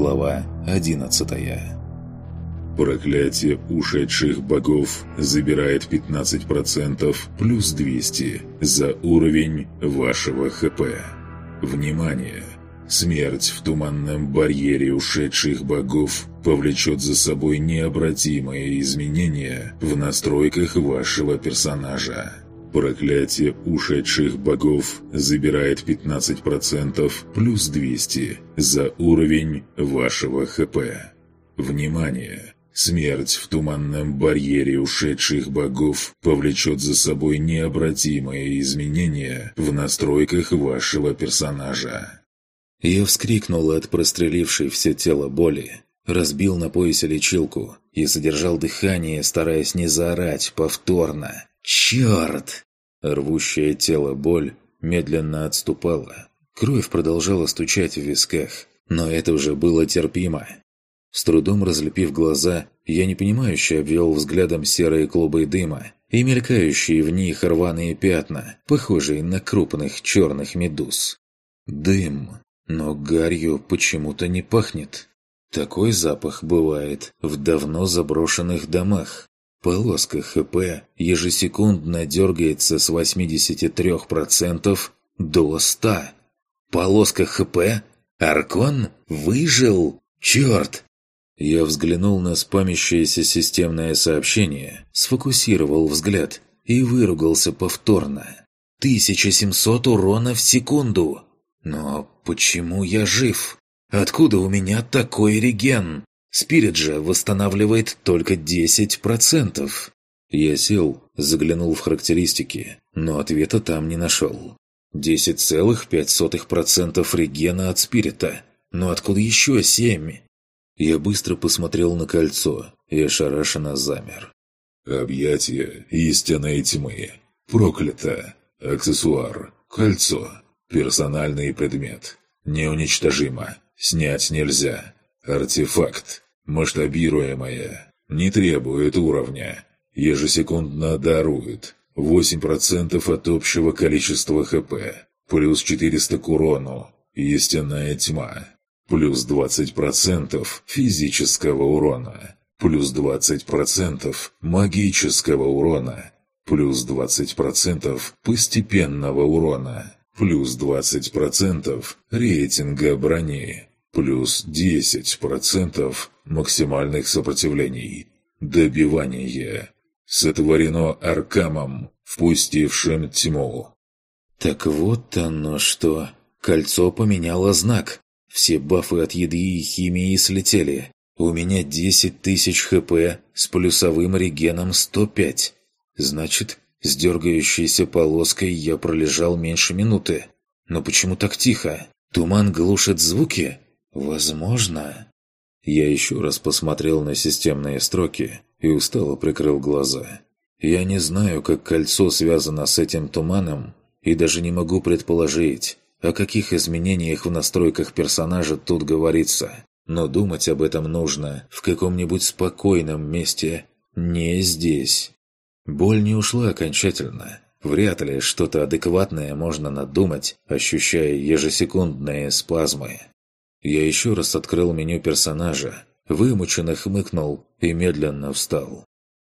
Глава 11 Проклятие ушедших богов забирает 15% плюс 200 за уровень вашего ХП. Внимание! Смерть в туманном барьере ушедших богов повлечет за собой необратимые изменения в настройках вашего персонажа. Проклятие ушедших богов забирает 15% плюс 200 за уровень вашего ХП. Внимание! Смерть в туманном барьере ушедших богов повлечет за собой необратимые изменения в настройках вашего персонажа. Я вскрикнул от прострелившей все тело боли, разбил на поясе лечилку и задержал дыхание, стараясь не заорать повторно. «Черт!» Рвущее тело боль медленно отступала. Кровь продолжала стучать в висках, но это уже было терпимо. С трудом разлепив глаза, я непонимающе обвел взглядом серые клубы дыма и мелькающие в них рваные пятна, похожие на крупных черных медуз. Дым, но гарью почему-то не пахнет. Такой запах бывает в давно заброшенных домах. Полоска ХП ежесекундно дергается с 83% до 100%. Полоска ХП? Аркон? Выжил? Черт! Я взглянул на спамящееся системное сообщение, сфокусировал взгляд и выругался повторно. 1700 урона в секунду! Но почему я жив? Откуда у меня такой реген? Спирит же восстанавливает только 10%. Я сел, заглянул в характеристики, но ответа там не нашел. 10,5% регена от спирита. Но откуда еще 7? Я быстро посмотрел на кольцо и ошарашенно замер. Объятие истинной тьмы. Проклято. Аксессуар. Кольцо. Персональный предмет. Неуничтожимо. Снять нельзя. Артефакт. Масштабируемое. Не требует уровня. Ежесекундно дарует. 8% от общего количества ХП. Плюс 400 к урону. Истинная тьма плюс 20% физического урона, плюс 20% магического урона, плюс 20% постепенного урона, плюс 20% рейтинга брони, плюс 10% максимальных сопротивлений. Добивание. Сотворено Аркамом, впустившим тьму. Так вот оно что. Кольцо поменяло знак. Все бафы от еды и химии слетели. У меня 10 тысяч хп с плюсовым регеном 105. Значит, с дергающейся полоской я пролежал меньше минуты. Но почему так тихо? Туман глушит звуки? Возможно. Я еще раз посмотрел на системные строки и устало прикрыл глаза. Я не знаю, как кольцо связано с этим туманом, и даже не могу предположить, о каких изменениях в настройках персонажа тут говорится. Но думать об этом нужно в каком-нибудь спокойном месте, не здесь. Боль не ушла окончательно. Вряд ли что-то адекватное можно надумать, ощущая ежесекундные спазмы. Я еще раз открыл меню персонажа, вымученно хмыкнул и медленно встал.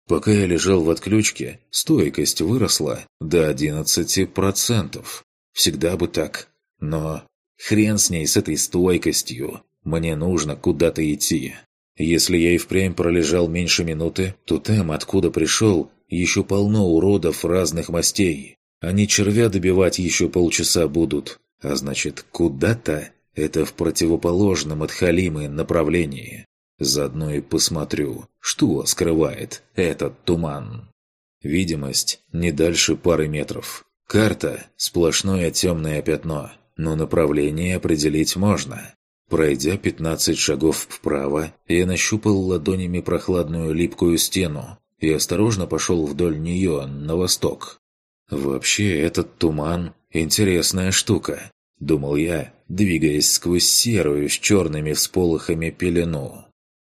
Пока я лежал в отключке, стойкость выросла до 11%. Всегда бы так. Но хрен с ней, с этой стойкостью. Мне нужно куда-то идти. Если я и впрямь пролежал меньше минуты, то там, откуда пришел, еще полно уродов разных мастей. Они червя добивать еще полчаса будут. А значит, куда-то это в противоположном от Халимы направлении. Заодно и посмотрю, что скрывает этот туман. Видимость не дальше пары метров. Карта – сплошное темное пятно – но направление определить можно. Пройдя 15 шагов вправо, я нащупал ладонями прохладную липкую стену и осторожно пошел вдоль нее на восток. «Вообще, этот туман – интересная штука», – думал я, двигаясь сквозь серую с черными всполохами пелену.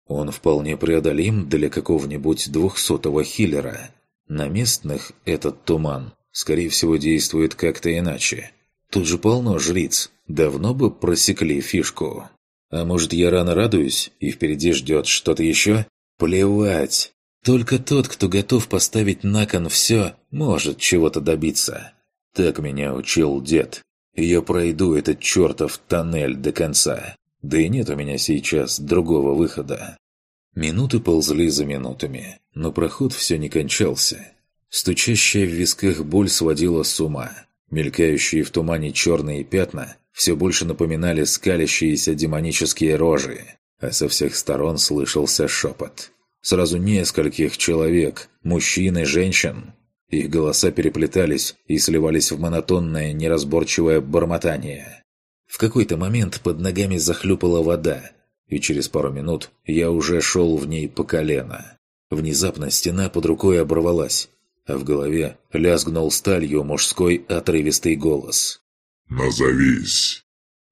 Он вполне преодолим для какого-нибудь двухсотого хиллера. На местных этот туман, скорее всего, действует как-то иначе – Тут же полно жриц. Давно бы просекли фишку. А может, я рано радуюсь, и впереди ждет что-то еще? Плевать. Только тот, кто готов поставить на кон все, может чего-то добиться. Так меня учил дед. Я пройду этот чертов тоннель до конца. Да и нет у меня сейчас другого выхода. Минуты ползли за минутами, но проход все не кончался. Стучащая в висках боль сводила с ума. Мелькающие в тумане черные пятна все больше напоминали скалящиеся демонические рожи, а со всех сторон слышался шепот. Сразу нескольких человек, мужчин и женщин. Их голоса переплетались и сливались в монотонное, неразборчивое бормотание. В какой-то момент под ногами захлюпала вода, и через пару минут я уже шел в ней по колено. Внезапно стена под рукой оборвалась, а в голове лязгнул сталью мужской отрывистый голос. «Назовись!»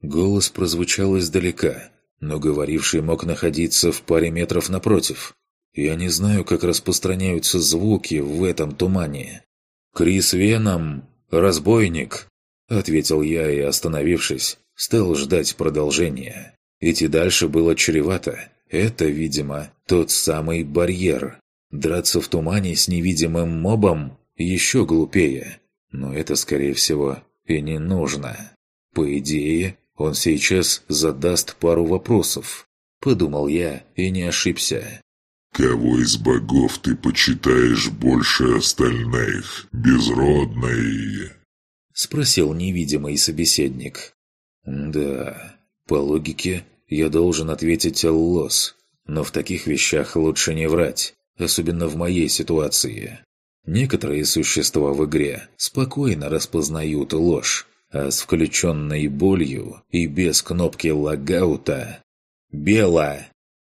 Голос прозвучал издалека, но говоривший мог находиться в паре метров напротив. Я не знаю, как распространяются звуки в этом тумане. «Крис Веном! Разбойник!» Ответил я и, остановившись, стал ждать продолжения. Идти дальше было чревато. Это, видимо, тот самый барьер. Драться в тумане с невидимым мобом еще глупее. Но это, скорее всего, и не нужно. По идее, он сейчас задаст пару вопросов. Подумал я и не ошибся. «Кого из богов ты почитаешь больше остальных, безродный?» Спросил невидимый собеседник. «Да, по логике, я должен ответить Аллос, но в таких вещах лучше не врать особенно в моей ситуации. Некоторые существа в игре спокойно распознают ложь, а с включенной болью и без кнопки логаута «Бело!»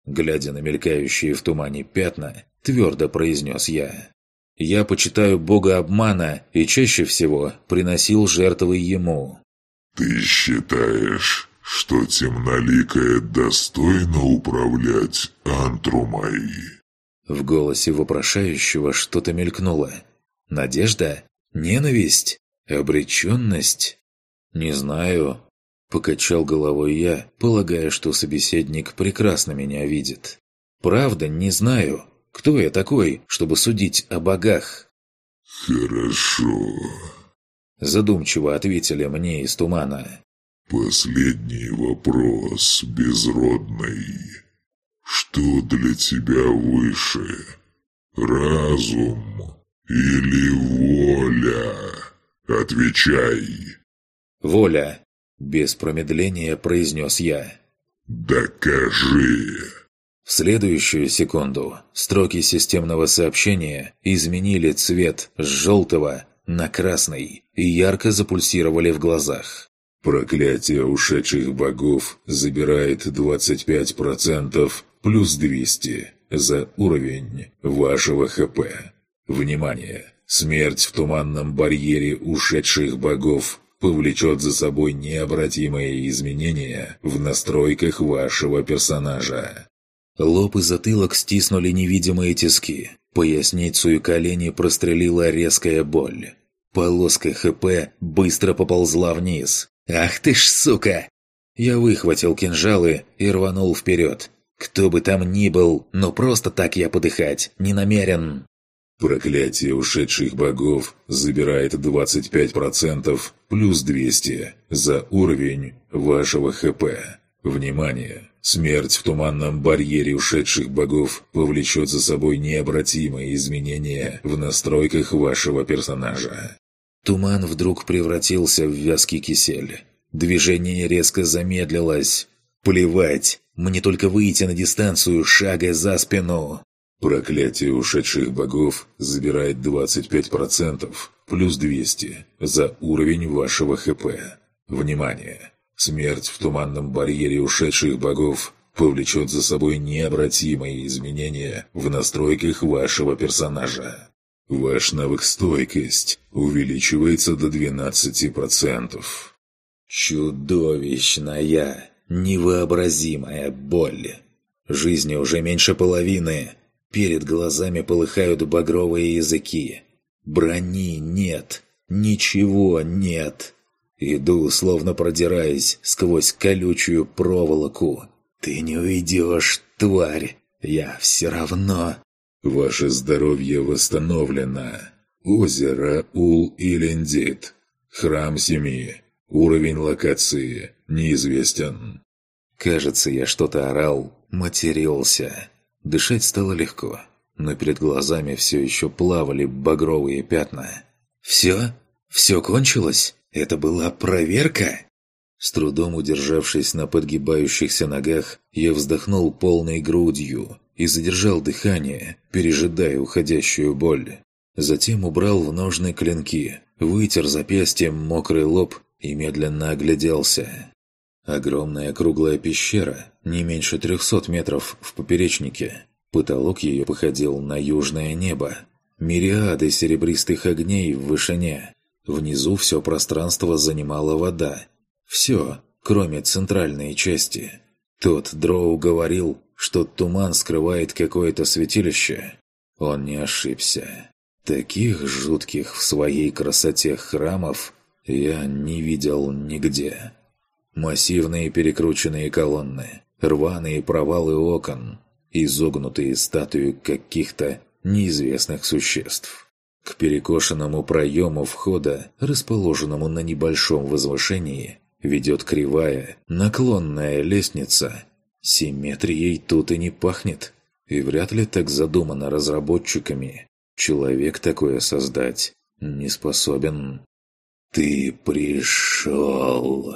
Глядя на мелькающие в тумане пятна, твердо произнес я. «Я почитаю бога обмана и чаще всего приносил жертвы ему». «Ты считаешь, что темноликая достойно управлять Антрумой?» В голосе вопрошающего что-то мелькнуло. Надежда? Ненависть? Обреченность? Не знаю. Покачал головой я, полагая, что собеседник прекрасно меня видит. Правда, не знаю. Кто я такой, чтобы судить о богах? Хорошо. Задумчиво ответили мне из тумана. Последний вопрос, безродный. Что для тебя выше? Разум или воля? Отвечай. Воля. Без промедления произнес я. Докажи. В следующую секунду строки системного сообщения изменили цвет с желтого на красный и ярко запульсировали в глазах. Проклятие ушедших богов забирает 25% плюс 200 за уровень вашего ХП. Внимание! Смерть в туманном барьере ушедших богов повлечет за собой необратимые изменения в настройках вашего персонажа. Лоб и затылок стиснули невидимые тиски. Поясницу и колени прострелила резкая боль. Полоска ХП быстро поползла вниз. «Ах ты ж сука!» Я выхватил кинжалы и рванул вперед, кто бы там ни был, но просто так я подыхать не намерен. Проклятие ушедших богов забирает 25% плюс 200 за уровень вашего ХП. Внимание! Смерть в туманном барьере ушедших богов повлечет за собой необратимые изменения в настройках вашего персонажа. Туман вдруг превратился в вязкий кисель. Движение резко замедлилось. Плевать, мне только выйти на дистанцию шага за спину. Проклятие ушедших богов забирает 25%, плюс 200, за уровень вашего ХП. Внимание! Смерть в туманном барьере ушедших богов повлечет за собой необратимые изменения в настройках вашего персонажа. Ваш навык стойкость увеличивается до 12%. Чудовищная! Невообразимая боль. Жизни уже меньше половины. Перед глазами полыхают багровые языки. Брони нет. Ничего нет. Иду, словно продираясь сквозь колючую проволоку. «Ты не уйдешь, тварь! Я все равно...» «Ваше здоровье восстановлено. Озеро Ул-Илендит. Храм Семи. Уровень локации неизвестен». Кажется, я что-то орал, матерился. Дышать стало легко, но перед глазами все еще плавали багровые пятна. «Все? Все кончилось? Это была проверка?» С трудом удержавшись на подгибающихся ногах, я вздохнул полной грудью и задержал дыхание, пережидая уходящую боль. Затем убрал в ножны клинки, вытер запястьем мокрый лоб и медленно огляделся. Огромная круглая пещера, не меньше трехсот метров в поперечнике. Потолок ее походил на южное небо. Мириады серебристых огней в вышине. Внизу все пространство занимала вода, все, кроме центральной части. Тот Дроу говорил, что туман скрывает какое-то святилище. Он не ошибся. Таких жутких в своей красоте храмов я не видел нигде. Массивные перекрученные колонны, рваные провалы окон, изогнутые статуи каких-то неизвестных существ. К перекошенному проему входа, расположенному на небольшом возвышении, ведет кривая, наклонная лестница. Симметрией тут и не пахнет. И вряд ли так задумано разработчиками. Человек такое создать не способен. «Ты пришел!»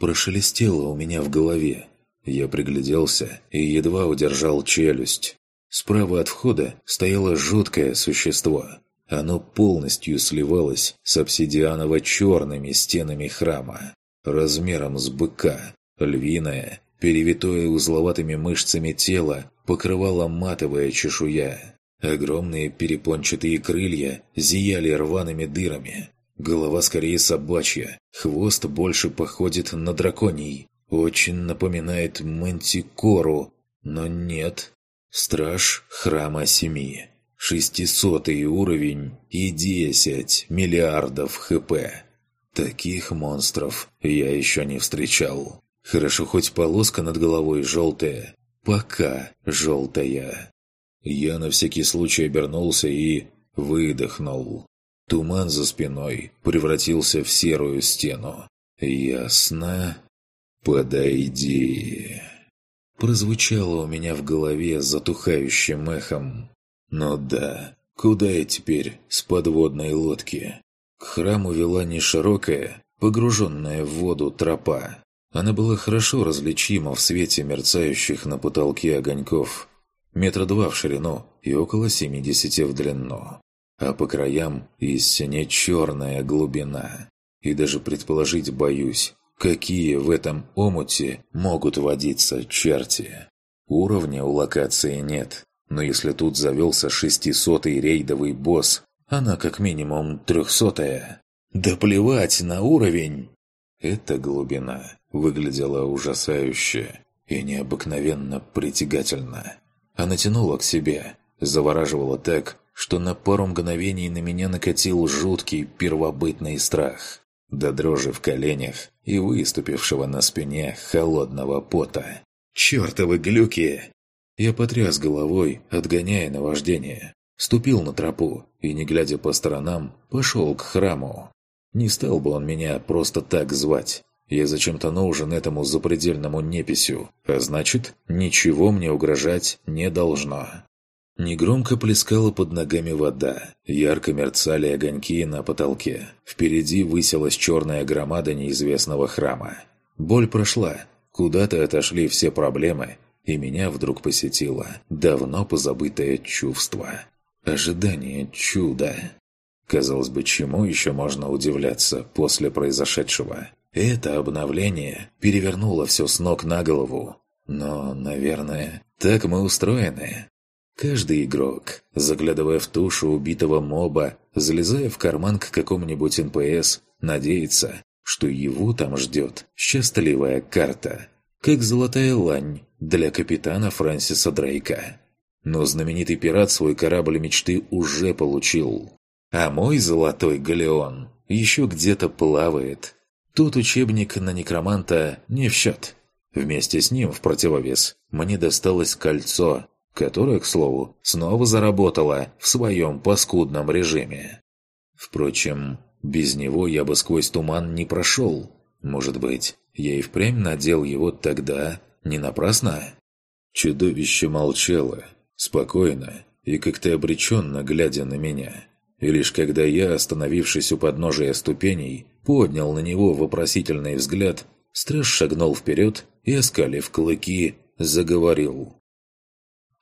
Прошелестело у меня в голове. Я пригляделся и едва удержал челюсть. Справа от входа стояло жуткое существо. Оно полностью сливалось с обсидианово-черными стенами храма размером с быка, львиное, перевитое узловатыми мышцами тело, покрывала матовая чешуя. Огромные перепончатые крылья зияли рваными дырами. Голова скорее собачья, хвост больше походит на драконий. Очень напоминает мантикору, но нет. Страж храма семи. Шестисотый уровень и десять миллиардов хп. Таких монстров я еще не встречал. Хорошо хоть полоска над головой желтая. Пока желтая. Я на всякий случай обернулся и выдохнул. Туман за спиной превратился в серую стену. «Ясно? Подойди!» Прозвучало у меня в голове затухающим эхом. «Ну да, куда я теперь с подводной лодки?» К храму вела не широкая, погруженная в воду тропа. Она была хорошо различима в свете мерцающих на потолке огоньков. Метра два в ширину и около 70 в длину. А по краям истине черная глубина. И даже предположить боюсь, какие в этом омуте могут водиться черти. Уровня у локации нет, но если тут завелся шестисотый рейдовый босс, она как минимум трехсотая. Да плевать на уровень! Эта глубина выглядела ужасающе и необыкновенно притягательно. Она тянула к себе, завораживала так, что на пару мгновений на меня накатил жуткий первобытный страх. До дрожи в коленях и выступившего на спине холодного пота. «Чёртовы глюки!» Я потряс головой, отгоняя наваждение. Ступил на тропу и, не глядя по сторонам, пошел к храму. Не стал бы он меня просто так звать. Я зачем-то нужен этому запредельному неписью, а значит, ничего мне угрожать не должно. Негромко плескала под ногами вода, ярко мерцали огоньки на потолке. Впереди высилась черная громада неизвестного храма. Боль прошла, куда-то отошли все проблемы, и меня вдруг посетило давно позабытое чувство. Ожидание чуда. Казалось бы, чему еще можно удивляться после произошедшего? Это обновление перевернуло все с ног на голову. Но, наверное, так мы устроены. Каждый игрок, заглядывая в тушу убитого моба, залезая в карман к какому-нибудь НПС, надеется, что его там ждет счастливая карта, как золотая лань для капитана Фрэнсиса Дрейка. Но знаменитый пират свой корабль мечты уже получил. А мой золотой галеон еще где-то плавает. Тут учебник на некроманта не в счет. Вместе с ним, в противовес, мне досталось кольцо, которое, к слову, снова заработало в своем паскудном режиме. Впрочем, без него я бы сквозь туман не прошел. Может быть, я и впрямь надел его тогда не напрасно? Чудовище молчало, спокойно и как-то обреченно глядя на меня. И лишь когда я, остановившись у подножия ступеней, поднял на него вопросительный взгляд, страж шагнул вперед и, оскалив клыки, заговорил.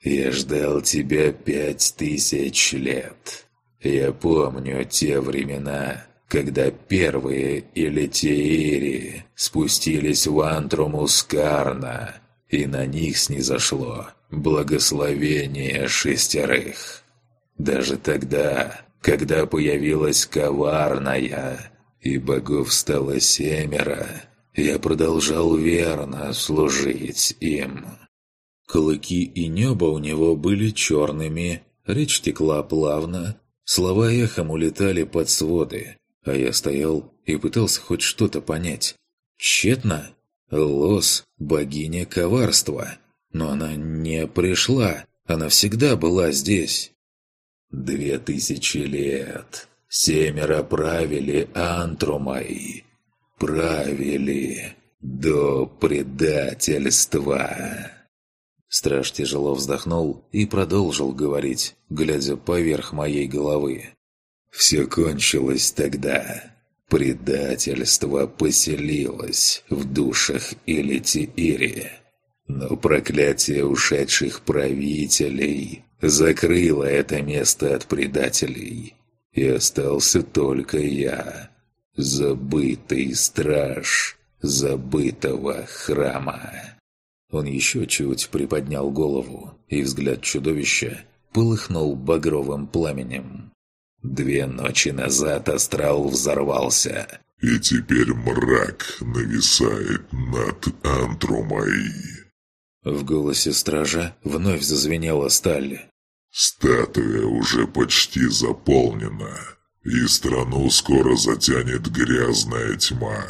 «Я ждал тебя пять тысяч лет. Я помню те времена, когда первые элитиири спустились в Антрумус Карна, и на них снизошло благословение шестерых. Даже тогда, когда появилась коварная, и богов стало семеро, я продолжал верно служить им. Клыки и небо у него были черными, речь текла плавно, слова эхом улетали под своды, а я стоял и пытался хоть что-то понять. Тщетно. Лос – богиня коварства. Но она не пришла, она всегда была здесь. Две тысячи лет. Семеро правили Антрумой. Правили до предательства. Страж тяжело вздохнул и продолжил говорить, глядя поверх моей головы. «Все кончилось тогда. Предательство поселилось в душах Элитиири. Но проклятие ушедших правителей закрыло это место от предателей. И остался только я, забытый страж забытого храма. Он еще чуть приподнял голову, и взгляд чудовища полыхнул багровым пламенем. Две ночи назад астрал взорвался. «И теперь мрак нависает над Антрумой». В голосе стража вновь зазвенела сталь. «Статуя уже почти заполнена, и страну скоро затянет грязная тьма.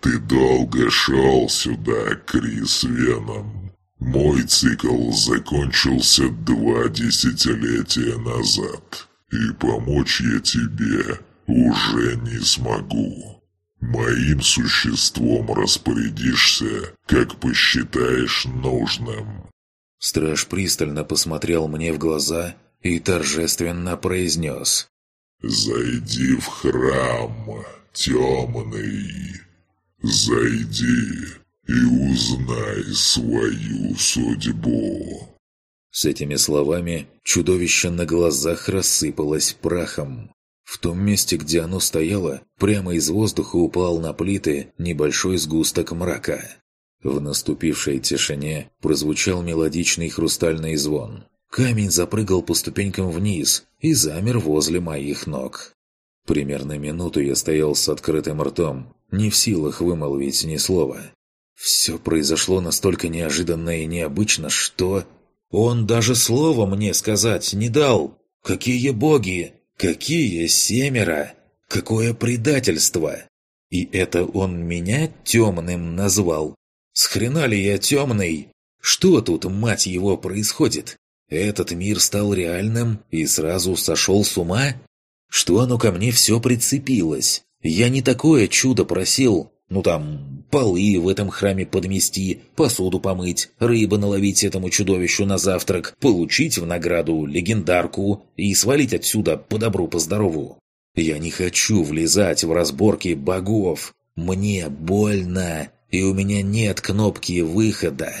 Ты долго шел сюда, Крис Веном. Мой цикл закончился два десятилетия назад, и помочь я тебе уже не смогу». Моим существом распорядишься, как посчитаешь нужным». Страж пристально посмотрел мне в глаза и торжественно произнес. «Зайди в храм, темный. Зайди и узнай свою судьбу». С этими словами чудовище на глазах рассыпалось прахом. В том месте, где оно стояло, прямо из воздуха упал на плиты небольшой сгусток мрака. В наступившей тишине прозвучал мелодичный хрустальный звон. Камень запрыгал по ступенькам вниз и замер возле моих ног. Примерно минуту я стоял с открытым ртом, не в силах вымолвить ни слова. Все произошло настолько неожиданно и необычно, что... Он даже слова мне сказать не дал. Какие боги! Какие семеро? Какое предательство! И это он меня темным назвал. С хрена ли я темный? Что тут, мать его, происходит? Этот мир стал реальным и сразу сошел с ума? Что оно ко мне все прицепилось? Я не такое чудо просил. Ну там, полы в этом храме подмести, посуду помыть, рыбы наловить этому чудовищу на завтрак, получить в награду легендарку и свалить отсюда по добру, по здорову. Я не хочу влезать в разборки богов. Мне больно, и у меня нет кнопки выхода.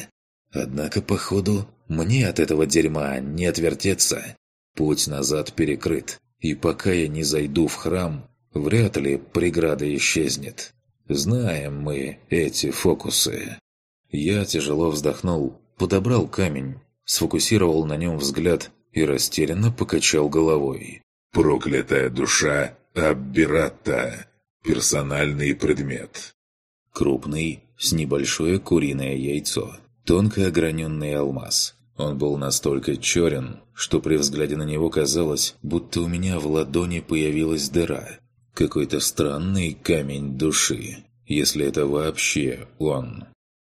Однако, походу, мне от этого дерьма не отвертеться. Путь назад перекрыт, и пока я не зайду в храм, вряд ли преграда исчезнет. Знаем мы эти фокусы. Я тяжело вздохнул, подобрал камень, сфокусировал на нем взгляд и растерянно покачал головой. «Проклятая душа Аббирата. Персональный предмет». Крупный, с небольшое куриное яйцо. Тонко ограненный алмаз. Он был настолько черен, что при взгляде на него казалось, будто у меня в ладони появилась дыра. Какой-то странный камень души, если это вообще он.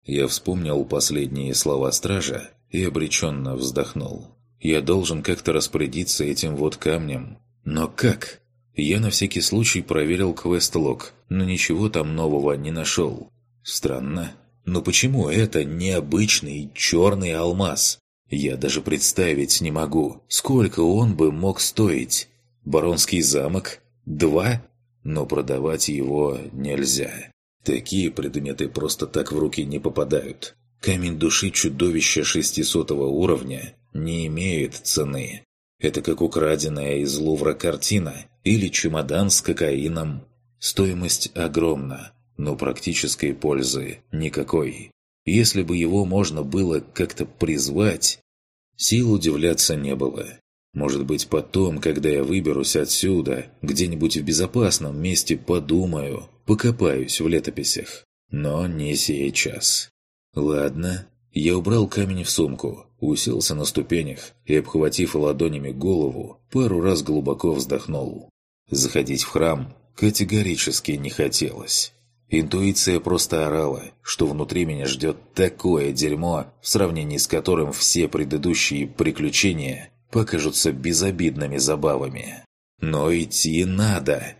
Я вспомнил последние слова стража и обреченно вздохнул. Я должен как-то распорядиться этим вот камнем. Но как? Я на всякий случай проверил квест-лог, но ничего там нового не нашел. Странно. Но почему это необычный черный алмаз? Я даже представить не могу, сколько он бы мог стоить. Баронский замок? Два? Но продавать его нельзя. Такие предметы просто так в руки не попадают. Камень души чудовища 600 уровня не имеет цены. Это как украденная из Лувра картина или чемодан с кокаином. Стоимость огромна, но практической пользы никакой. Если бы его можно было как-то призвать, сил удивляться не было. Может быть, потом, когда я выберусь отсюда, где-нибудь в безопасном месте подумаю, покопаюсь в летописях. Но не сейчас. Ладно, я убрал камень в сумку, уселся на ступенях и, обхватив ладонями голову, пару раз глубоко вздохнул. Заходить в храм категорически не хотелось. Интуиция просто орала, что внутри меня ждет такое дерьмо, в сравнении с которым все предыдущие приключения покажутся безобидными забавами. Но идти надо.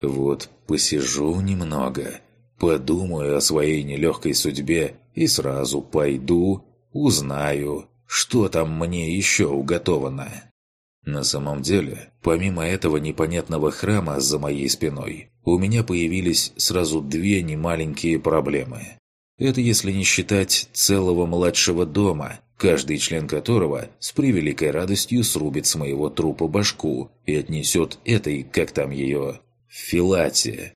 Вот посижу немного, подумаю о своей нелегкой судьбе и сразу пойду, узнаю, что там мне еще уготовано. На самом деле, помимо этого непонятного храма за моей спиной, у меня появились сразу две немаленькие проблемы. Это если не считать целого младшего дома, каждый член которого с превеликой радостью срубит с моего трупа башку и отнесет этой, как там ее, филате.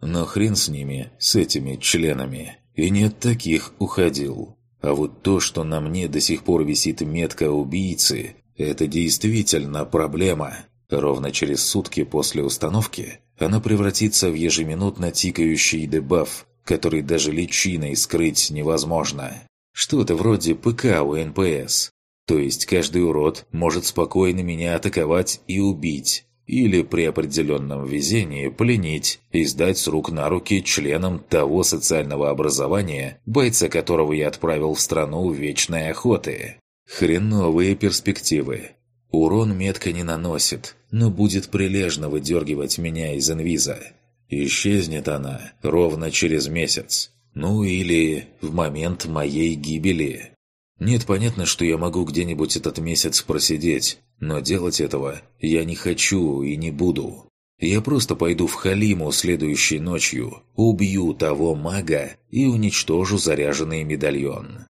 Но хрен с ними, с этими членами. И нет таких уходил. А вот то, что на мне до сих пор висит метка убийцы, это действительно проблема. Ровно через сутки после установки она превратится в ежеминутно тикающий дебаф, который даже личиной скрыть невозможно. Что-то вроде ПК у НПС. То есть каждый урод может спокойно меня атаковать и убить. Или при определенном везении пленить и сдать с рук на руки членам того социального образования, бойца которого я отправил в страну вечной охоты. Хреновые перспективы. Урон метка не наносит, но будет прилежно выдергивать меня из инвиза. Исчезнет она ровно через месяц. Ну или в момент моей гибели. Нет, понятно, что я могу где-нибудь этот месяц просидеть, но делать этого я не хочу и не буду. Я просто пойду в Халиму следующей ночью, убью того мага и уничтожу заряженный медальон.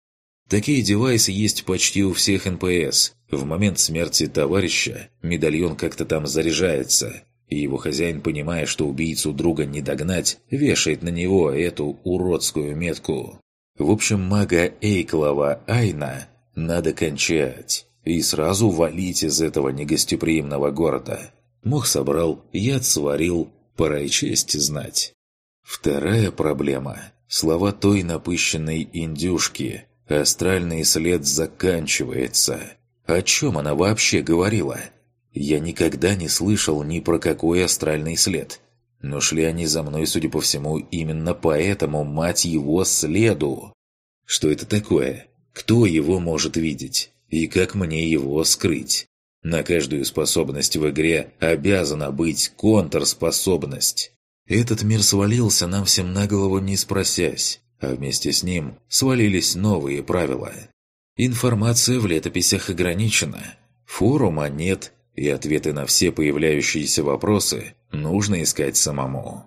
Такие девайсы есть почти у всех НПС. В момент смерти товарища медальон как-то там заряжается, и его хозяин, понимая, что убийцу друга не догнать, вешает на него эту уродскую метку. В общем, мага Эйклова Айна надо кончать и сразу валить из этого негостеприимного города. Мох собрал, яд сварил, пора и честь знать. Вторая проблема – слова той напыщенной индюшки – Астральный след заканчивается. О чем она вообще говорила? Я никогда не слышал ни про какой астральный след. Но шли они за мной, судя по всему, именно по этому, мать его, следу. Что это такое? Кто его может видеть? И как мне его скрыть? На каждую способность в игре обязана быть контрспособность. Этот мир свалился нам всем на голову не спросясь а вместе с ним свалились новые правила. Информация в летописях ограничена, форума нет, и ответы на все появляющиеся вопросы нужно искать самому.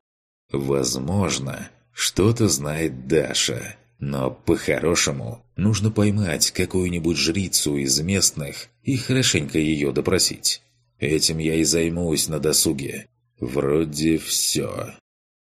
Возможно, что-то знает Даша, но по-хорошему нужно поймать какую-нибудь жрицу из местных и хорошенько ее допросить. Этим я и займусь на досуге. Вроде все.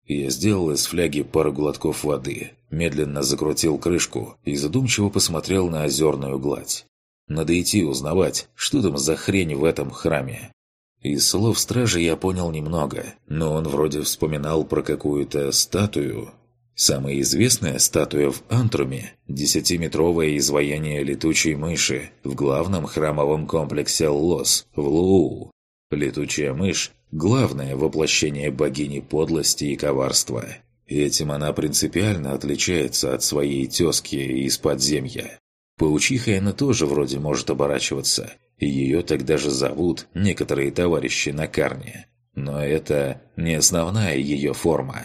Я сделал из фляги пару глотков воды, медленно закрутил крышку и задумчиво посмотрел на озерную гладь. Надо идти узнавать, что там за хрень в этом храме. Из слов стражи я понял немного, но он вроде вспоминал про какую-то статую. Самая известная статуя в Антруме – десятиметровое изваяние летучей мыши в главном храмовом комплексе Лос в Луу. Летучая мышь – главное воплощение богини подлости и коварства. Этим она принципиально отличается от своей тезки из подземья. Паучихой она тоже вроде может оборачиваться, ее тогда же зовут некоторые товарищи на карне. Но это не основная ее форма.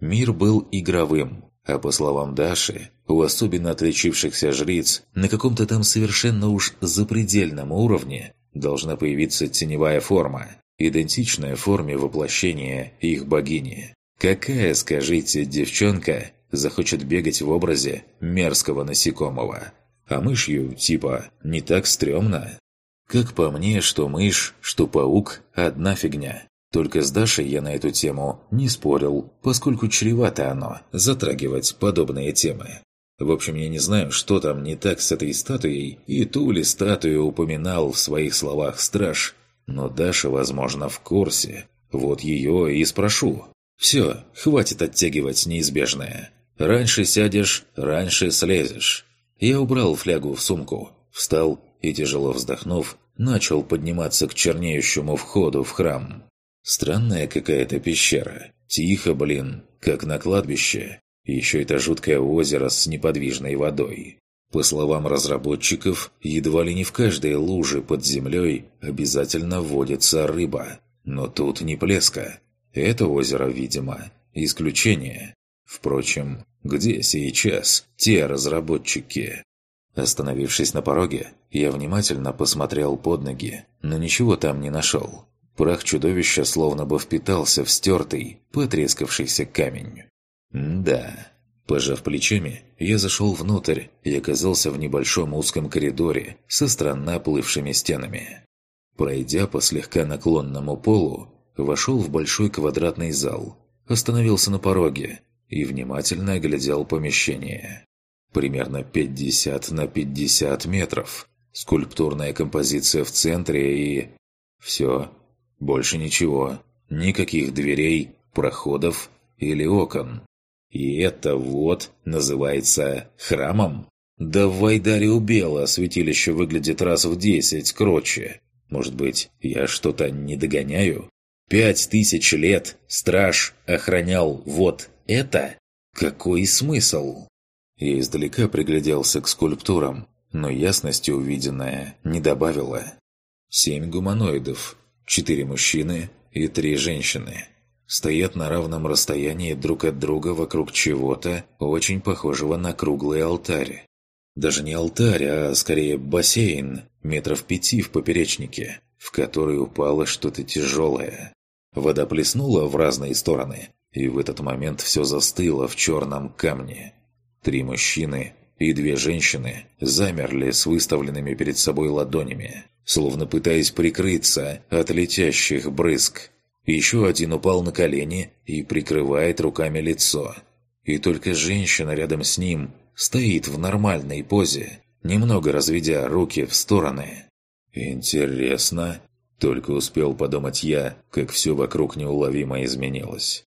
Мир был игровым, а по словам Даши, у особенно отличившихся жриц на каком-то там совершенно уж запредельном уровне должна появиться теневая форма, идентичная форме воплощения их богини. Какая, скажите, девчонка захочет бегать в образе мерзкого насекомого? А мышью, типа, не так стрёмно? Как по мне, что мышь, что паук – одна фигня. Только с Дашей я на эту тему не спорил, поскольку чревато оно затрагивать подобные темы. В общем, я не знаю, что там не так с этой статуей, и ту ли статую упоминал в своих словах страж, но Даша, возможно, в курсе. Вот ее и спрошу. Все, хватит оттягивать неизбежное. Раньше сядешь, раньше слезешь. Я убрал флягу в сумку, встал и, тяжело вздохнув, начал подниматься к чернеющему входу в храм. Странная какая-то пещера. Тихо, блин, как на кладбище. Еще это жуткое озеро с неподвижной водой. По словам разработчиков, едва ли не в каждой луже под землей обязательно водится рыба. Но тут не плеска. Это озеро, видимо, исключение. Впрочем, где сейчас те разработчики? Остановившись на пороге, я внимательно посмотрел под ноги, но ничего там не нашел. Прах чудовища словно бы впитался в стертый, потрескавшийся камень. Да. Пожав плечами, я зашел внутрь и оказался в небольшом узком коридоре со странно оплывшими стенами. Пройдя по слегка наклонному полу, вошел в большой квадратный зал, остановился на пороге и внимательно оглядел помещение. Примерно 50 на 50 метров. Скульптурная композиция в центре и... Все. Больше ничего. Никаких дверей, проходов или окон. И это вот называется храмом? Да в Вайдаре у Бела святилище выглядит раз в десять кроче. Может быть, я что-то не догоняю? Пять тысяч лет страж охранял вот это? Какой смысл? Я издалека пригляделся к скульптурам, но ясности увиденное не добавило. Семь гуманоидов, четыре мужчины и три женщины. Стоят на равном расстоянии друг от друга вокруг чего-то, очень похожего на круглый алтарь. Даже не алтарь, а скорее бассейн, метров пяти в поперечнике, в который упало что-то тяжелое. Вода плеснула в разные стороны, и в этот момент все застыло в черном камне. Три мужчины и две женщины замерли с выставленными перед собой ладонями, словно пытаясь прикрыться от летящих брызг. Еще один упал на колени и прикрывает руками лицо. И только женщина рядом с ним стоит в нормальной позе, немного разведя руки в стороны. «Интересно», только успел подумать я, как все вокруг неуловимо изменилось.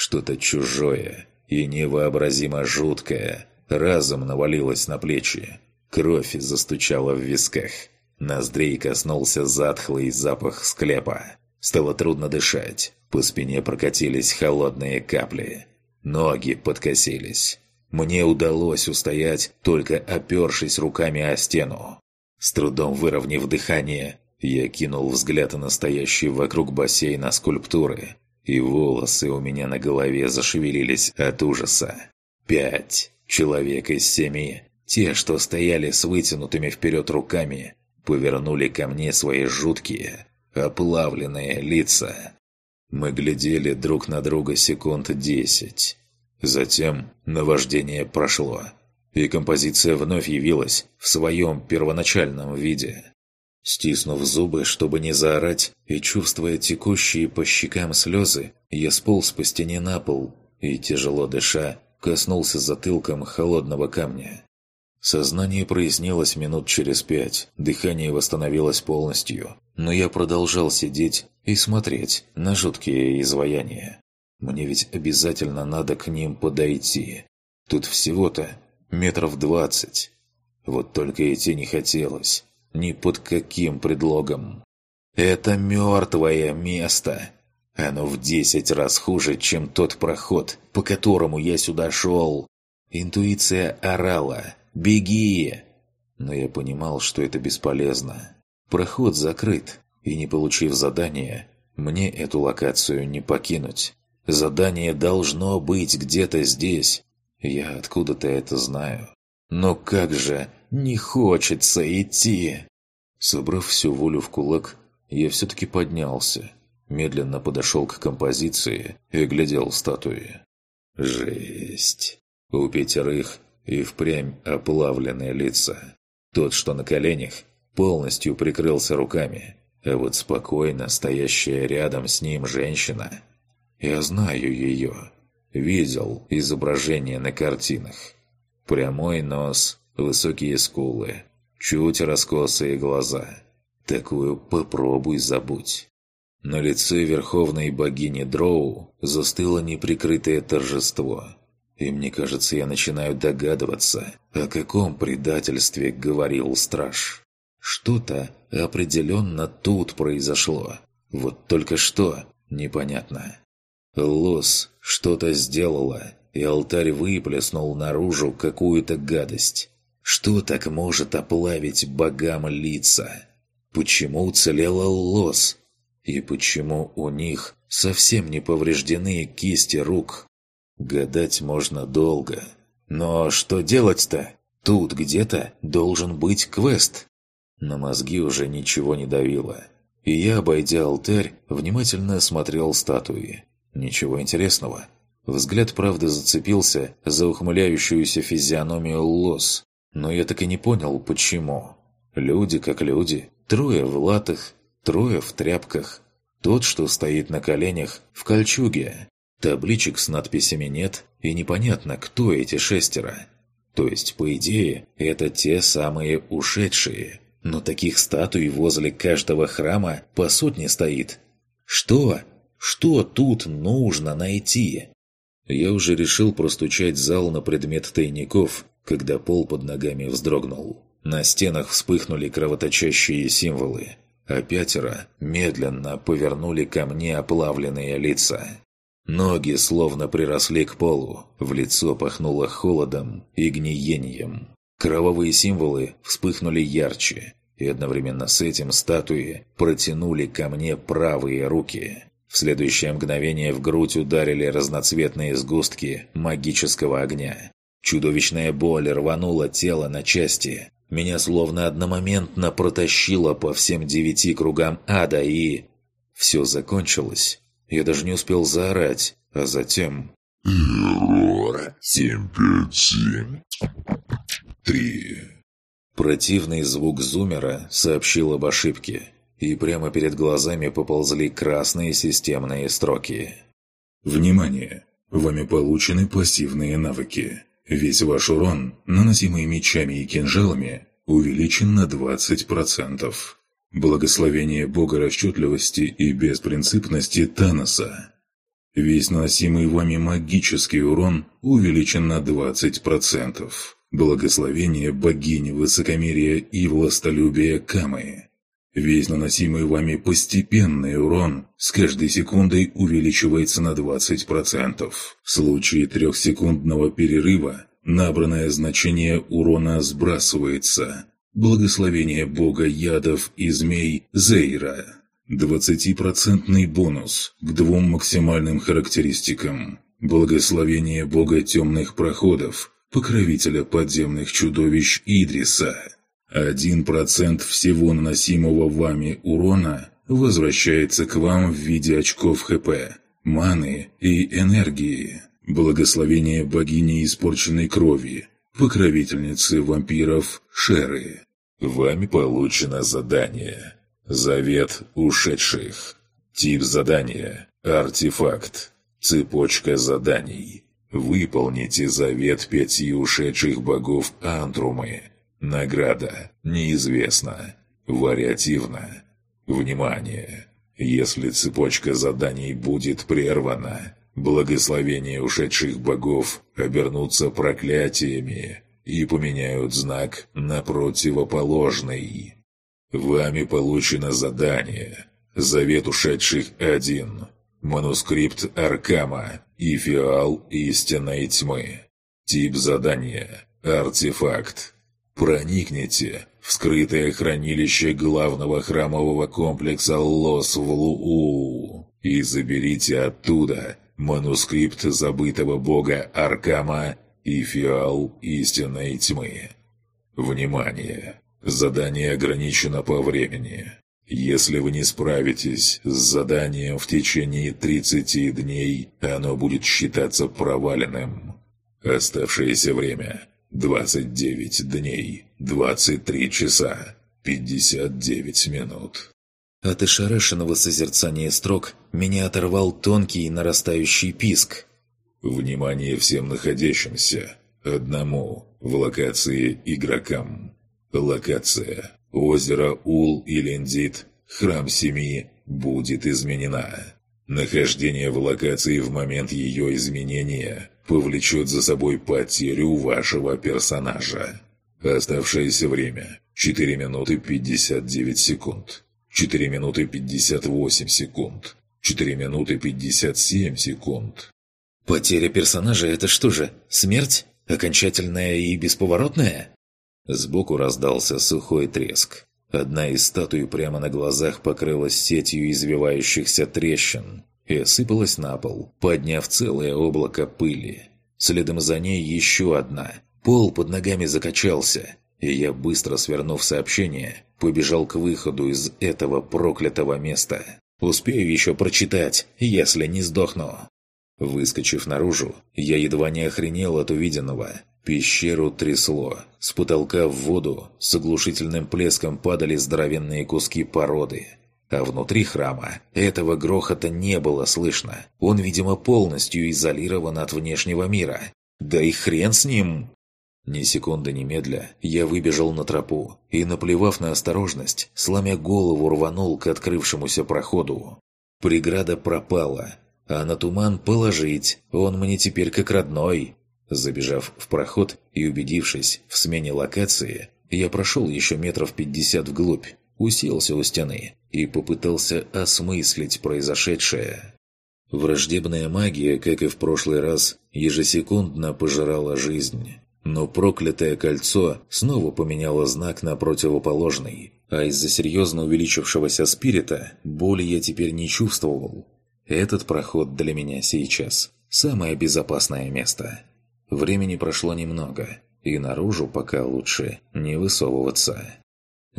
Что-то чужое и невообразимо жуткое разом навалилось на плечи. Кровь застучала в висках. Ноздрей коснулся затхлый запах склепа. Стало трудно дышать. По спине прокатились холодные капли. Ноги подкосились. Мне удалось устоять, только опершись руками о стену. С трудом выровняв дыхание, я кинул взгляд на настоящие вокруг бассейна скульптуры, и волосы у меня на голове зашевелились от ужаса. Пять человек из семи, те, что стояли с вытянутыми вперед руками, повернули ко мне свои жуткие, оплавленные лица. Мы глядели друг на друга секунд десять. Затем наваждение прошло, и композиция вновь явилась в своем первоначальном виде. Стиснув зубы, чтобы не заорать, и чувствуя текущие по щекам слезы, я сполз по стене на пол и, тяжело дыша, коснулся затылком холодного камня. Сознание прояснилось минут через пять, дыхание восстановилось полностью, но я продолжал сидеть и смотреть на жуткие изваяния. Мне ведь обязательно надо к ним подойти. Тут всего-то метров двадцать. Вот только идти не хотелось. Ни под каким предлогом. Это мертвое место. Оно в десять раз хуже, чем тот проход, по которому я сюда шел. Интуиция орала «Беги!» Но я понимал, что это бесполезно. Проход закрыт, и не получив задания, мне эту локацию не покинуть. Задание должно быть где-то здесь. Я откуда-то это знаю. Но как же не хочется идти! Собрав всю волю в кулак, я все-таки поднялся, медленно подошел к композиции и глядел статуи. Жесть! У пятерых и впрямь оплавленные лица. Тот, что на коленях, полностью прикрылся руками, а вот спокойно стоящая рядом с ним женщина... Я знаю ее. Видел изображение на картинах. Прямой нос, высокие скулы, чуть раскосые глаза. Такую попробуй забудь. На лице верховной богини Дроу застыло неприкрытое торжество. И мне кажется, я начинаю догадываться, о каком предательстве говорил страж. Что-то определенно тут произошло. Вот только что, непонятно. Лос что-то сделала, и алтарь выплеснул наружу какую-то гадость. Что так может оплавить богам лица? Почему уцелела лос? И почему у них совсем не повреждены кисти рук? Гадать можно долго. Но что делать-то? Тут где-то должен быть квест. На мозги уже ничего не давило. И я, обойдя алтарь, внимательно осмотрел статуи. Ничего интересного. Взгляд, правда, зацепился за ухмыляющуюся физиономию лос. Но я так и не понял, почему. Люди как люди. Трое в латах, трое в тряпках. Тот, что стоит на коленях, в кольчуге. Табличек с надписями нет, и непонятно, кто эти шестеро. То есть, по идее, это те самые ушедшие. Но таких статуй возле каждого храма по сотне стоит. Что? Что тут нужно найти? Я уже решил простучать зал на предмет тайников, когда пол под ногами вздрогнул. На стенах вспыхнули кровоточащие символы, а пятеро медленно повернули ко мне оплавленные лица. Ноги словно приросли к полу, в лицо пахнуло холодом и гниением. Кровавые символы вспыхнули ярче, и одновременно с этим статуи протянули ко мне правые руки. В следующее мгновение в грудь ударили разноцветные сгустки магического огня. Чудовищная боль рванула тело на части, меня словно одномоментно протащило по всем девяти кругам ада и... Все закончилось. Я даже не успел заорать, а затем... Эррор 757. Три. Противный звук зумера сообщил об ошибке, и прямо перед глазами поползли красные системные строки. Внимание! Вами получены пассивные навыки. Весь ваш урон, наносимый мечами и кинжалами, увеличен на 20%. Благословение Бога расчетливости и беспринципности Таноса. Весь наносимый вами магический урон увеличен на 20%. Благословение богини высокомерия и властолюбия Камы. Весь наносимый вами постепенный урон с каждой секундой увеличивается на 20%. В случае трехсекундного перерыва набранное значение урона сбрасывается. Благословение бога ядов и змей Зейра. 20% бонус к двум максимальным характеристикам. Благословение бога темных проходов, покровителя подземных чудовищ Идриса. Один процент всего наносимого вами урона возвращается к вам в виде очков ХП, маны и энергии. Благословение богини испорченной крови, покровительницы вампиров Шеры. Вами получено задание. Завет ушедших. Тип задания. Артефакт. Цепочка заданий. Выполните завет пяти ушедших богов Антрумы Награда неизвестна. Вариативно. Внимание! Если цепочка заданий будет прервана, благословения ушедших богов обернутся проклятиями и поменяют знак на противоположный. Вами получено задание. Завет ушедших один. Манускрипт Аркама и фиал истинной тьмы. Тип задания – артефакт. Проникните в скрытое хранилище главного храмового комплекса Лос в Луу и заберите оттуда манускрипт забытого бога Аркама и фиал истинной тьмы. Внимание! Задание ограничено по времени. Если вы не справитесь с заданием в течение 30 дней, оно будет считаться проваленным. Оставшееся время – 29 дней, 23 часа, 59 минут. От ошарашенного созерцания строк меня оторвал тонкий нарастающий писк. Внимание всем находящимся. Одному в локации игрокам. Локация Озеро Ул-Илендит, храм семьи, будет изменена. Нахождение в локации в момент ее изменения повлечет за собой потерю вашего персонажа. Оставшееся время – 4 минуты 59 секунд. 4 минуты 58 секунд. 4 минуты 57 секунд. Потеря персонажа – это что же, смерть? Окончательная и бесповоротная? Сбоку раздался сухой треск. Одна из статуй прямо на глазах покрылась сетью извивающихся трещин и осыпалась на пол, подняв целое облако пыли. Следом за ней еще одна. Пол под ногами закачался, и я, быстро свернув сообщение, побежал к выходу из этого проклятого места. Успею еще прочитать, если не сдохну. Выскочив наружу, я едва не охренел от увиденного. Пещеру трясло. С потолка в воду с оглушительным плеском падали здоровенные куски породы. А внутри храма этого грохота не было слышно. Он, видимо, полностью изолирован от внешнего мира. Да и хрен с ним! Ни секунды медля, я выбежал на тропу и, наплевав на осторожность, сломя голову рванул к открывшемуся проходу. Преграда пропала, а на туман положить, он мне теперь как родной. Забежав в проход и убедившись в смене локации, я прошел еще метров пятьдесят вглубь, уселся у стены и попытался осмыслить произошедшее. Враждебная магия, как и в прошлый раз, ежесекундно пожирала жизнь. Но проклятое кольцо снова поменяло знак на противоположный, а из-за серьезно увеличившегося спирита боли я теперь не чувствовал. Этот проход для меня сейчас – самое безопасное место. Времени прошло немного, и наружу пока лучше не высовываться.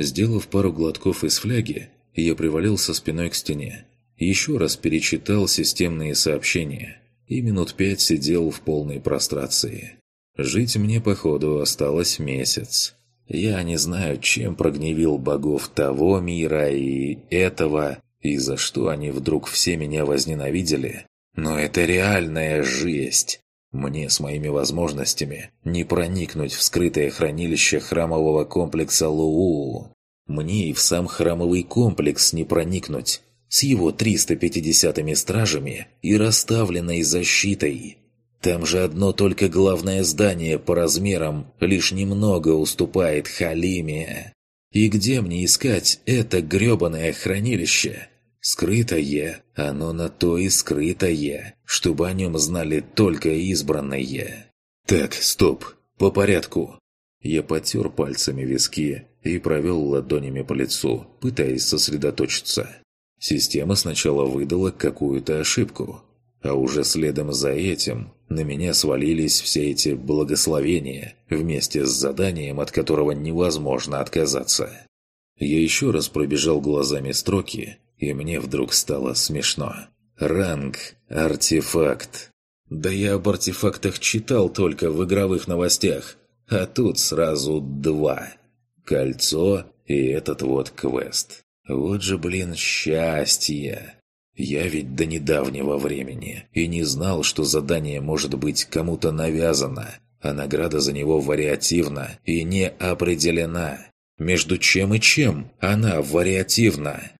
Сделав пару глотков из фляги, я привалился спиной к стене. Еще раз перечитал системные сообщения и минут пять сидел в полной прострации. Жить мне, походу, осталось месяц. Я не знаю, чем прогневил богов того мира и этого, и за что они вдруг все меня возненавидели, но это реальная жесть. Мне с моими возможностями не проникнуть в скрытое хранилище храмового комплекса Луу. Мне и в сам храмовый комплекс не проникнуть с его 350-ми стражами и расставленной защитой. Там же одно только главное здание по размерам лишь немного уступает Халиме. И где мне искать это грёбаное хранилище? Скрытое, оно на то и скрытое, чтобы о нем знали только избранные. Так, стоп, по порядку. Я потер пальцами виски и провел ладонями по лицу, пытаясь сосредоточиться. Система сначала выдала какую-то ошибку, а уже следом за этим на меня свалились все эти благословения вместе с заданием, от которого невозможно отказаться. Я еще раз пробежал глазами строки и мне вдруг стало смешно. Ранг, артефакт. Да я об артефактах читал только в игровых новостях, а тут сразу два. Кольцо и этот вот квест. Вот же, блин, счастье! Я ведь до недавнего времени и не знал, что задание может быть кому-то навязано, а награда за него вариативна и не определена. Между чем и чем она вариативна?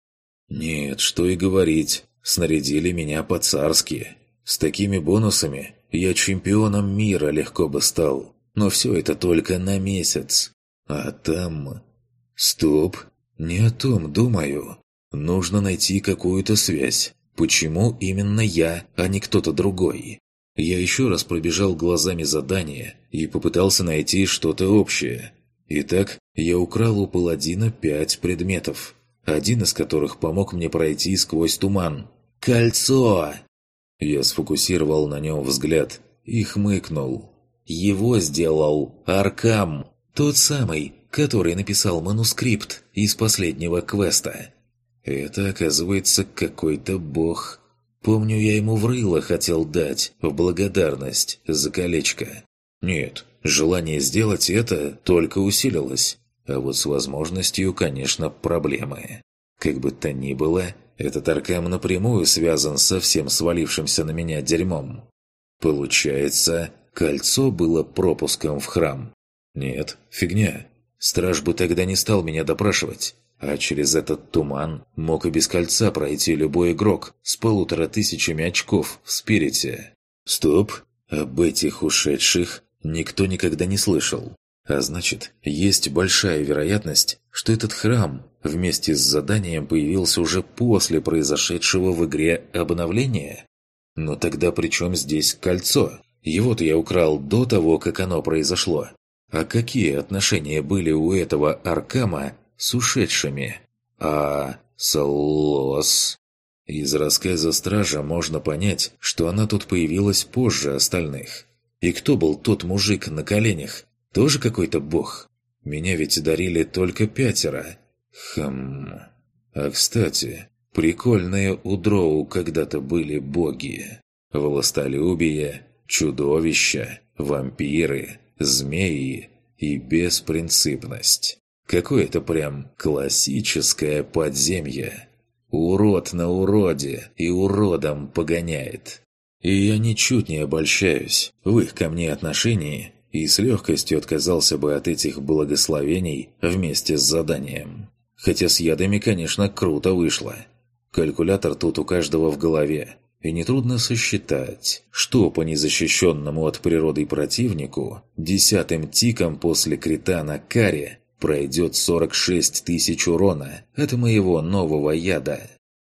Нет, что и говорить, снарядили меня по-царски. С такими бонусами я чемпионом мира легко бы стал. Но все это только на месяц. А там... Стоп, не о том думаю. Нужно найти какую-то связь. Почему именно я, а не кто-то другой? Я еще раз пробежал глазами задание и попытался найти что-то общее. Итак, я украл у паладина пять предметов, один из которых помог мне пройти сквозь туман. «Кольцо!» Я сфокусировал на нем взгляд и хмыкнул. Его сделал Аркам, тот самый, который написал манускрипт из последнего квеста. Это, оказывается, какой-то бог. Помню, я ему в рыло хотел дать, в благодарность за колечко. Нет, желание сделать это только усилилось. А вот с возможностью, конечно, проблемы. Как бы то ни было, этот Аркам напрямую связан со всем свалившимся на меня дерьмом. Получается, кольцо было пропуском в храм. Нет, фигня. Страж бы тогда не стал меня допрашивать. А через этот туман мог и без кольца пройти любой игрок с полутора тысячами очков в спирите. Стоп, об этих ушедших никто никогда не слышал. А значит, есть большая вероятность, что этот храм вместе с заданием появился уже после произошедшего в игре обновления? Но тогда при чем здесь кольцо? Его-то я украл до того, как оно произошло. А какие отношения были у этого Аркама с ушедшими? А Солос? Из рассказа Стража можно понять, что она тут появилась позже остальных. И кто был тот мужик на коленях? Тоже какой-то бог? Меня ведь дарили только пятеро. Хм... А кстати, прикольные у Дроу когда-то были боги. Властолюбие, чудовища, вампиры, змеи и беспринципность. Какое-то прям классическое подземье. Урод на уроде и уродом погоняет. И я ничуть не обольщаюсь в их ко мне отношении и с легкостью отказался бы от этих благословений вместе с заданием. Хотя с ядами, конечно, круто вышло. Калькулятор тут у каждого в голове, и нетрудно сосчитать, что по незащищенному от природы противнику десятым тиком после крита на каре пройдет 46 тысяч урона от моего нового яда.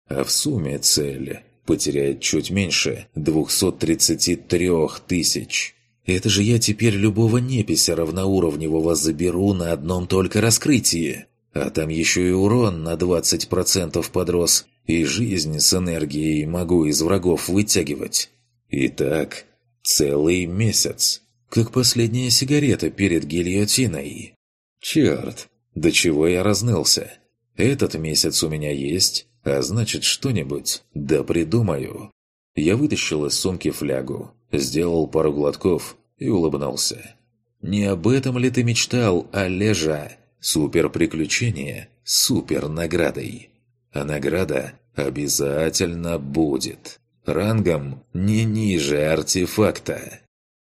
А в сумме цель потеряет чуть меньше 233 тысяч. Это же я теперь любого непися равноуровневого заберу на одном только раскрытии. А там еще и урон на 20% подрос, и жизнь с энергией могу из врагов вытягивать. Итак, целый месяц. Как последняя сигарета перед гильотиной. Черт, до чего я разнылся. Этот месяц у меня есть, а значит что-нибудь да придумаю. Я вытащил из сумки флягу, сделал пару глотков и улыбнулся. «Не об этом ли ты мечтал, Олежа? Супер-приключение, супер-наградой. А награда обязательно будет. Рангом не ниже артефакта».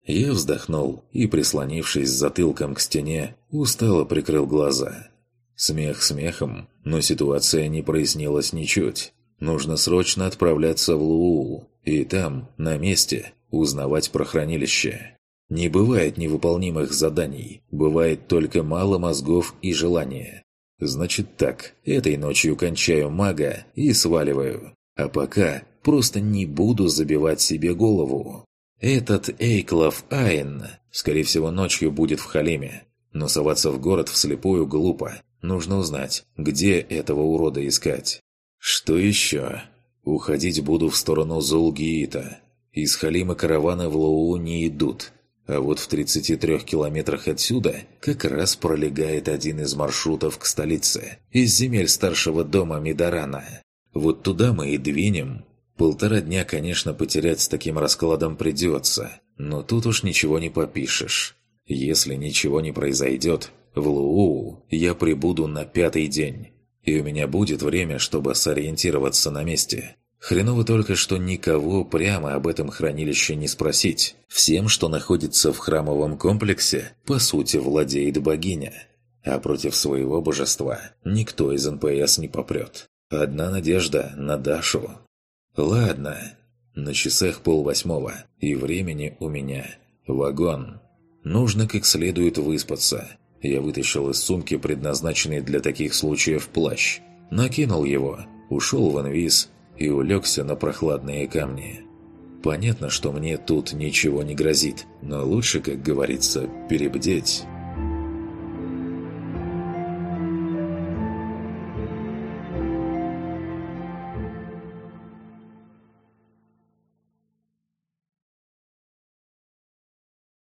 Я вздохнул и, прислонившись затылком к стене, устало прикрыл глаза. Смех смехом, но ситуация не прояснилась ничуть. Нужно срочно отправляться в Луу, и там, на месте, узнавать про хранилище. Не бывает невыполнимых заданий, бывает только мало мозгов и желания. Значит так, этой ночью кончаю мага и сваливаю. А пока просто не буду забивать себе голову. Этот Эйклов Айн, скорее всего, ночью будет в Халиме. Но соваться в город вслепую глупо. Нужно узнать, где этого урода искать. Что еще? Уходить буду в сторону Зулгиита. Из Халима караваны в Лоу не идут. А вот в 33 километрах отсюда как раз пролегает один из маршрутов к столице, из земель старшего дома Мидарана. Вот туда мы и двинем. Полтора дня, конечно, потерять с таким раскладом придется, но тут уж ничего не попишешь. Если ничего не произойдет, в Луу я прибуду на пятый день, и у меня будет время, чтобы сориентироваться на месте. Хреново только, что никого прямо об этом хранилище не спросить. Всем, что находится в храмовом комплексе, по сути владеет богиня. А против своего божества никто из НПС не попрет. Одна надежда на Дашу. Ладно, на часах полвосьмого, и времени у меня. Вагон. Нужно как следует выспаться. Я вытащил из сумки предназначенный для таких случаев плащ. Накинул его, ушел в инвиз и улегся на прохладные камни. Понятно, что мне тут ничего не грозит, но лучше, как говорится, перебдеть.